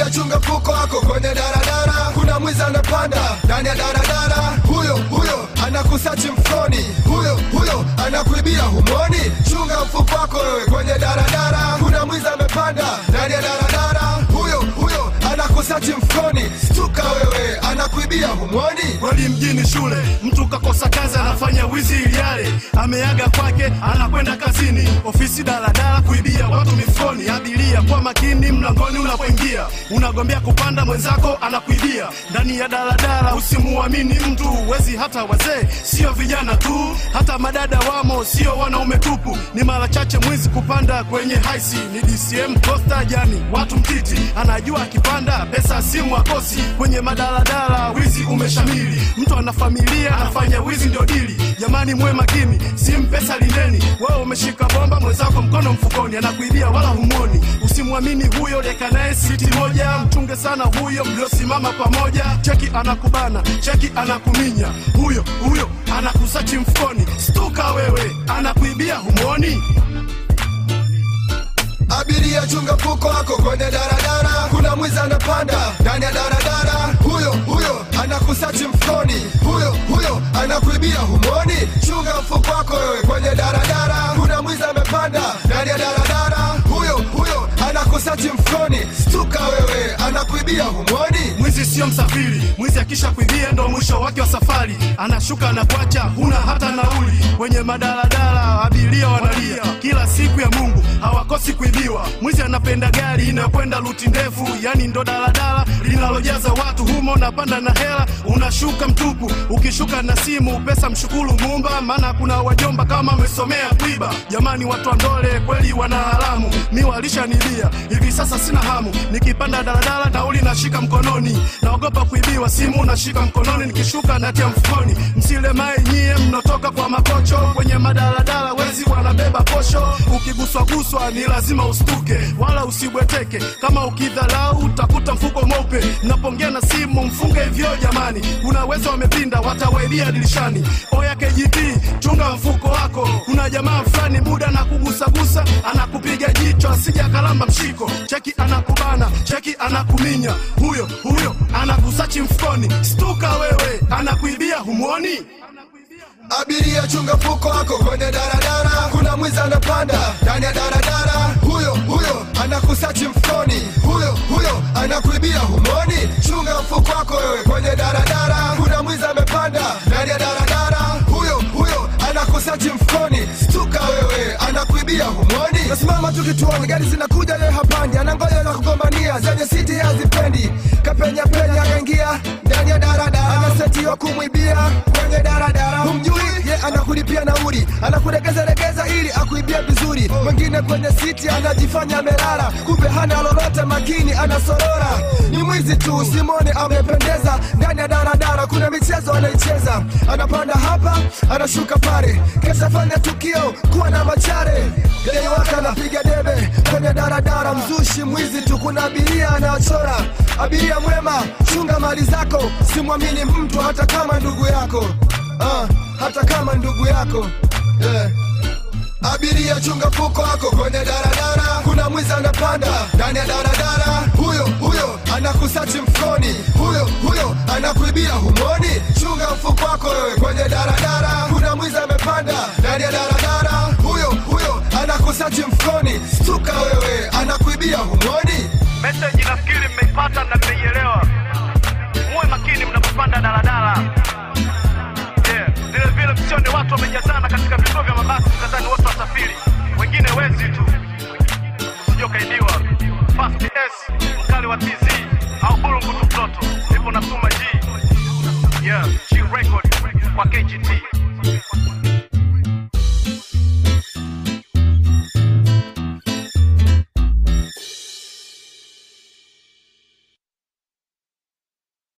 chunga mfuko wako kwenye daradara. Kuna mwizi anapanda ndani ya daradara. Huyo huyo anakusachi mfukoni. Huyo huyo anakusachi stuka wewe anakuibia humoni kweli mjini shule mtu kakosa kazi anafanya wizi iliale ameaga kwake anakwenda kazini. Ofisi daladala kuibia watu mifukoni. Abiria kwa makini mlangoni unapoingia. Unagombea kupanda mwenzako anakuibia. Ndani ya daladala usimuamini mtu wezi hata wazee. Sio vijana tu hata madada wamo sio wanaume tupu. Ni mara chache mwizi kupanda kwenye haisi ni dcm costa jani watu mtiti. Anajua akipanda pesa simu akosi kwenye madaladala wizi umeshamili mtu ana familia anafanya wizi ndio dili. Jamani mwe makini simu pesa lindeni. Wewe umeshika bomba mwenzako mkono mfukoni anakuibia wala humoni. usimwamini huyo leka naye siti moja. Mchunge sana huyo mliosimama pamoja. Cheki anakubana cheki anakuminya. Huyo huyo anakusachi mfukoni. Stuka wewe anakuibia humoni. abiria chunga mfuko wako kwenye daradara mwizi anapanda ndani ya daradara huyo huyo anakusachi mfroni, stuka wewe anakuibia humoni. Mwizi sio msafiri mwizi akisha kuibia ndo mwisho wake wa safari. Anashuka na kuacha huna hata nauli. Kwenye madaladala abilia wanalia. Kila siku ya mungu hawakosi kuibiwa. Mwizi anapenda gari inayokwenda luti ndefu. Yani ndo daladala linalojaza watu humo napanda na hela. Unashuka mtupu ukishuka na simu pesa mshukulu mumba maana kuna wajomba kama amesomea kuiba. Jamani watu wa ndole kweli wana haramu. Mi walishanibia hivi sasa sina hamu. Nikipanda daladala nauli nashika mkononi. Naogopa kuibiwa simu nashika mkononi. Nikishuka natia mfukoni. Msile msilemae nyie mnotoka kwa makocho. Kwenye madaladala wezi wanabeba posho. Ukiguswa guswa ni lazima ustuke wala usibweteke. Kama ukidhalau utakuta mfuko mweupe. Napongea na simu mfunge hivyo jamani. Kuna wezi wamepinda watawaidia dirishani. Oya KGB, chunga mfuko wako. Kuna jamaa fulani muda na kugusagusa anakupiga jicho asija kalamba mshiko cheki anakubana cheki anakuminya. Huyo huyo anakusachi mfukoni. Stuka wewe anakuibia humwoni abiria chunga mfuko wako kwenye daradara. Kuna mwizi anapanda ndani ya daradara. Huyo huyo anakusachi mfukoni. Huyo huyo anakuibia humoni humoni nasimama tu kituoni gari zinakuja leo hapandi. Anangoja za kugombania zenye siti hazipendi. Kapenya penya akaingia ndani ya daradara anasetiwa kumwibia kwenye daradara humjui ye anakulipia nauli anakuregezaregeza ili akuibia vizuri. Mwingine kwenye siti anajifanya amelala kumbe hana lolote makini anasorora. Ni mwizi tu simone amependeza. Ndani ya daradara kuna michezo anaicheza. Anapanda hapa anashuka pale. Kesha fanya tukio kuwa na machare. Deiwaka anapiga debe. Kwenye daradara mzushi mwizi tu. Kuna abiria anachora. Abiria mwema chunga mali zako. Simwamini mtu hata kama ndugu yako. Uh, hata kama ndugu yako. Yeah. abiria chunga fuko wako kwenye daradara kuna mwizi anapanda. Ndani ya daradara huyo huyo anakusachi mfukoni. Huyo huyo anakuibia humoni. Chunga mfuko wako wewe kwenye daradara kuna mwizi amepanda. Ndani ya daradara huyo huyo anakusachi mfukoni. Stuka wewe anakuibia humoni. Meseji nafikiri mmeipata na mmeielewa. Muwe makini mnapopanda daladala. Yeah. vile vile msione watu wamejazana katika vituo vya mabasi mkadhani wote wasafiri. Wengine wezi tu wa TZ au Bulungu tu mtoto, nipo nasuma G. Yeah, G record kwa KGT